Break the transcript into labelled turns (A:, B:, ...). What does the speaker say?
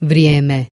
A: Vrijeme.